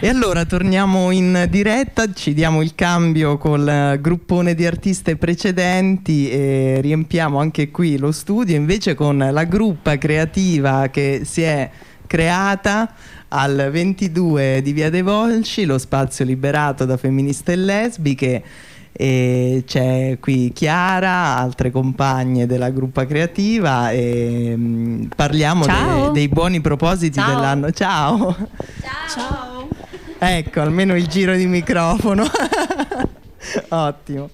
E allora torniamo in diretta, ci diamo il cambio col gruppone di artiste precedenti e riempiamo anche qui lo studio invece con la gruppa creativa che si è creata al 22 di Via dei Volci, lo spazio liberato da femministe e lesbiche e c'è qui Chiara, altre compagne della gruppa creativa e mh, mm, parliamo de dei buoni propositi dell'anno. Ciao. Ciao. Ciao. Ecco, almeno il giro di microfono. Ottimo.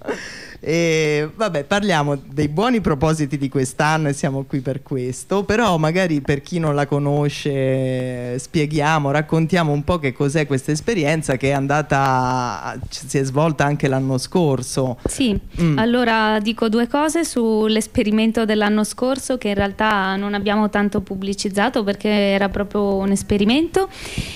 E vabbè, parliamo dei buoni propositi di quest'anno e siamo qui per questo, però magari per chi non la conosce spieghiamo, raccontiamo un po' che cos'è questa esperienza che è andata, si è svolta anche l'anno scorso. Sì, mm. allora dico due cose sull'esperimento dell'anno scorso che in realtà non abbiamo tanto pubblicizzato perché era proprio un esperimento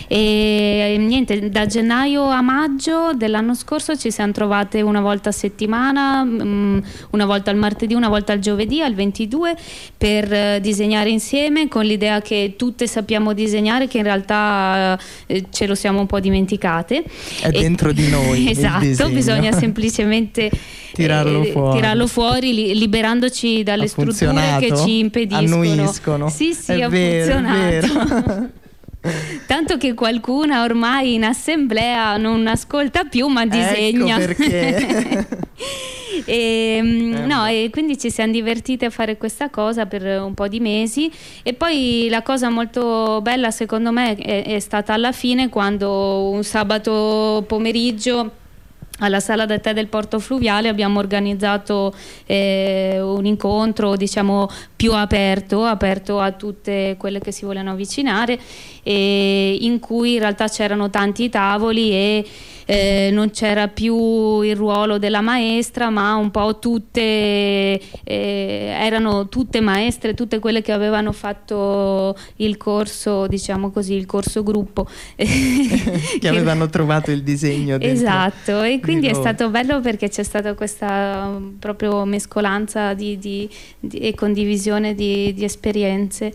e niente, da gennaio a maggio dell'anno scorso ci siamo trovate una volta a settimana Mm, una volta al martedì, una volta al giovedì, al 22, per eh, disegnare insieme con l'idea che tutte sappiamo disegnare, che in realtà eh, ce lo siamo un po' dimenticate. È e, dentro di noi. esatto, bisogna semplicemente tirarlo eh, fuori, tirarlo fuori li, liberandoci dalle strutture che ci impediscono. Annuiscono. Sì, sì, è ha vero, funzionato. Tanto che qualcuna ormai in assemblea non ascolta più ma ecco disegna. Ecco perché. E, ehm, eh, no, e quindi ci siamo divertiti a fare questa cosa per un po' di mesi. E poi la cosa molto bella secondo me è, è stata alla fine quando un sabato pomeriggio alla sala del tè del porto fluviale abbiamo organizzato eh, un incontro diciamo più aperto, aperto a tutte quelle che si vogliono avvicinare e in cui in realtà c'erano tanti tavoli e eh, non c'era più il ruolo della maestra, ma un po' tutte eh, erano tutte maestre, tutte quelle che avevano fatto il corso, diciamo così, il corso gruppo. che avevano trovato il disegno. Esatto, e quindi è stato bello perché c'è stata questa proprio mescolanza di, di, di, e condivisione di, esperienze.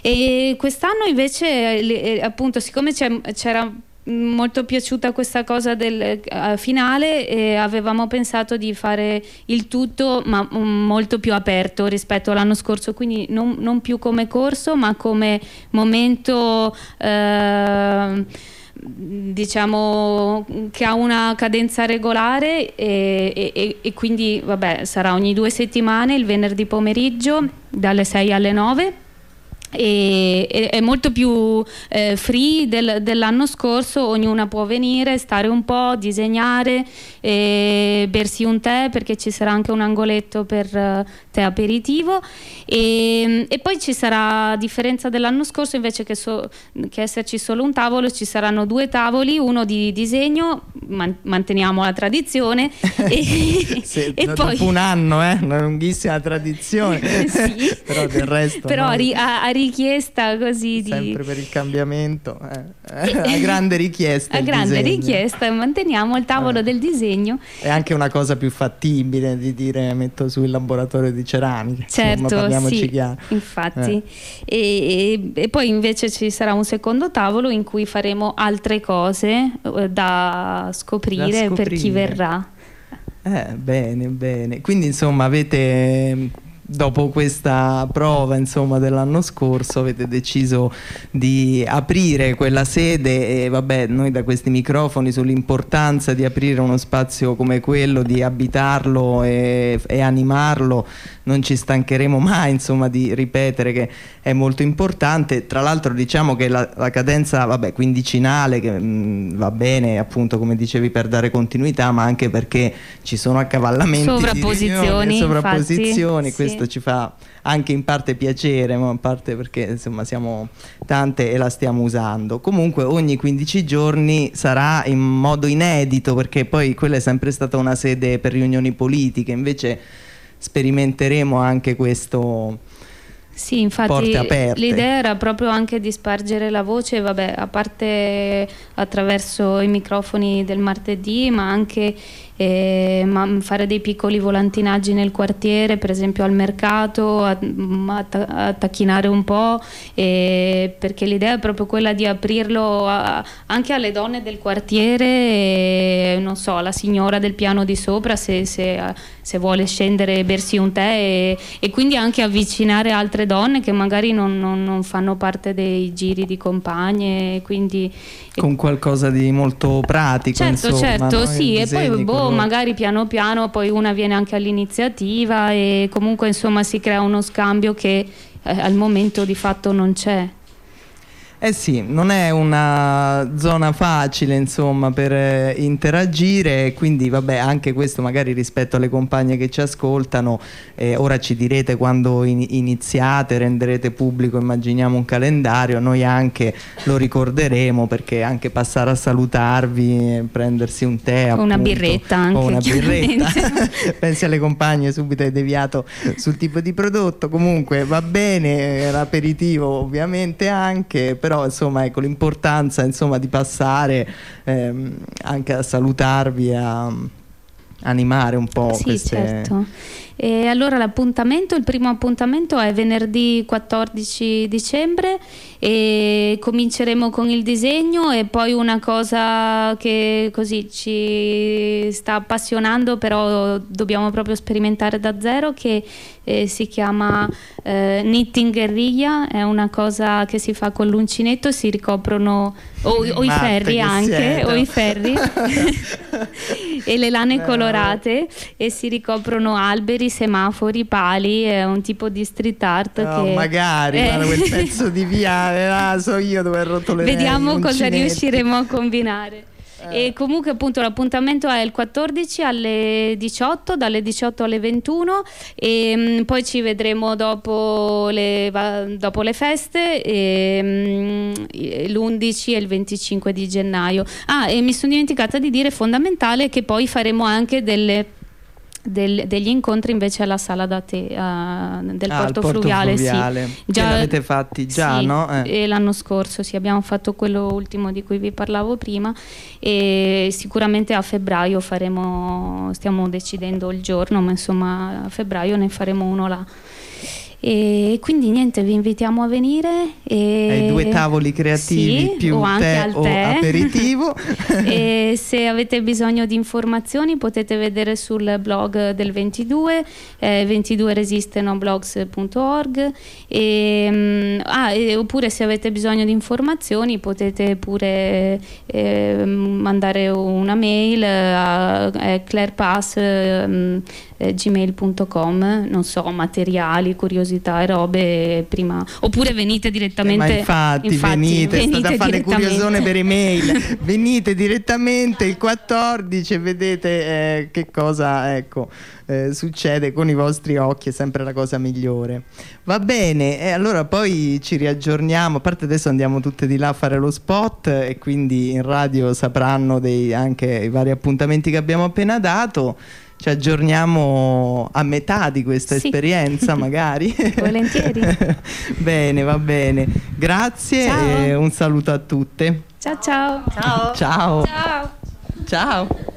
E quest'anno invece, appunto, siccome c'era molto piaciuta questa cosa del uh, finale e avevamo pensato di fare il tutto ma um, molto più aperto rispetto all'anno scorso quindi non, non, più come corso ma come momento uh, diciamo che ha una cadenza regolare e, e, e quindi vabbè sarà ogni due settimane il venerdì pomeriggio dalle 6 alle 9 e, è molto più eh, free del, dell'anno scorso, ognuna può venire, stare un po', disegnare, eh, bersi un tè perché ci sarà anche un angoletto per tè aperitivo e, e, poi ci sarà, a differenza dell'anno scorso, invece che, so, che, esserci solo un tavolo, ci saranno due tavoli, uno di disegno, man, manteniamo la tradizione e, sì, e poi... un anno, eh? una lunghissima tradizione, sì. però del resto... Però no. a, a richiesta così di... Sempre per il cambiamento, eh. a grande richiesta. A grande disegno. richiesta, manteniamo il tavolo eh. del disegno. È anche una cosa più fattibile di dire metto su il laboratorio di ceramica. Certo, Insomma, sì, chiaro. infatti. Eh. E, e, e, poi invece ci sarà un secondo tavolo in cui faremo altre cose eh, da scoprire, da scoprire. per chi verrà. Eh, bene, bene. Quindi insomma avete dopo questa prova insomma dell'anno scorso avete deciso di aprire quella sede e vabbè noi da questi microfoni sull'importanza di aprire uno spazio come quello di abitarlo e, e animarlo non ci stancheremo mai insomma, di ripetere che è molto importante. Tra l'altro diciamo che la, la cadenza vabbè, quindicinale che, mh, mm, va bene appunto come dicevi per dare continuità, ma anche perché ci sono accavallamenti sovrapposizioni, di sovrapposizioni, infatti, questo ci fa anche in parte piacere, ma in parte perché insomma siamo tante e la stiamo usando. Comunque ogni 15 giorni sarà in modo inedito perché poi quella è sempre stata una sede per riunioni politiche, invece sperimenteremo anche questo sì, infatti l'idea era proprio anche di spargere la voce, vabbè, a parte attraverso i microfoni del martedì, ma anche eh, ma fare dei piccoli volantinaggi nel quartiere, per esempio al mercato, a, a, a tacchinare un po', eh, perché l'idea è proprio quella di aprirlo a, anche alle donne del quartiere, non so, alla signora del piano di sopra se, se, se vuole scendere e bersi un tè e, e, quindi anche avvicinare altre donne che magari non, non, non fanno parte dei giri di compagne, quindi con qualcosa di molto pratico. Certo, insomma, certo, no? sì, e poi boh, magari piano piano poi una viene anche all'iniziativa e comunque insomma si crea uno scambio che eh, al momento di fatto non c'è. Eh sì, non è una zona facile insomma per eh, interagire quindi vabbè anche questo magari rispetto alle compagne che ci ascoltano eh, ora ci direte quando in iniziate, renderete pubblico immaginiamo un calendario, noi anche lo ricorderemo perché anche passare a salutarvi, prendersi un tè appunto, una birretta anche o una birretta. Pensi alle compagne subito hai deviato sul tipo di prodotto. Comunque va bene l'aperitivo ovviamente anche però insomma ecco l'importanza insomma di passare ehm, anche a salutarvi a animare un po' sì, queste... certo. E allora l'appuntamento, il primo appuntamento è venerdì 14 dicembre e cominceremo con il disegno e poi una cosa che così ci sta appassionando però dobbiamo proprio sperimentare da zero che eh, si chiama eh, knitting guerriglia, è una cosa che si fa con l'uncinetto, si ricoprono o, o i ferri anche, o i ferri e le lane colorate e si ricoprono alberi, semafori, pali, è un tipo di street art no, che... magari, eh. quel pezzo di viale, ah, so io dove ho rotto le Vediamo cosa riusciremo a combinare. E comunque appunto l'appuntamento è il 14 alle 18, dalle 18 alle 21 e mh, mm, poi ci vedremo dopo le, va, dopo le feste mm, l'11 e il 25 di gennaio. Ah, e mi sono dimenticata di dire fondamentale che poi faremo anche delle del, degli incontri invece alla sala da te uh, del ah, porto, porto, fluviale, fluviale. Sì. Già, l'avete fatti già, sì, no? Eh. l'anno scorso sì, abbiamo fatto quello ultimo di cui vi parlavo prima e sicuramente a febbraio faremo, stiamo decidendo il giorno, ma insomma a febbraio ne faremo uno là. E quindi niente, vi invitiamo a venire. E... Ai due tavoli creativi sì, più o tè o tè. aperitivo. e se avete bisogno di informazioni potete vedere sul blog del 22, eh, 22resisteno.blogs.org e, um, ah, e, oppure se avete bisogno di informazioni potete pure eh, mandare una mail a, a clairepass um, eh, non so, materiali, curiosità e robe prima. Oppure venite direttamente. Eh, infatti, infatti venite, venite state a fare curiosone per email. venite direttamente il 14 e vedete eh, che cosa ecco, eh, succede con i vostri occhi, è sempre la cosa migliore. Va bene, e allora poi ci riaggiorniamo. A parte adesso andiamo tutte di là a fare lo spot e quindi in radio sapranno dei, anche i vari appuntamenti che abbiamo appena dato ci aggiorniamo a metà di questa sì. esperienza magari. Volentieri. bene, va bene. Grazie ciao. e un saluto a tutte. Ciao ciao. Ciao. Ciao. Ciao. ciao.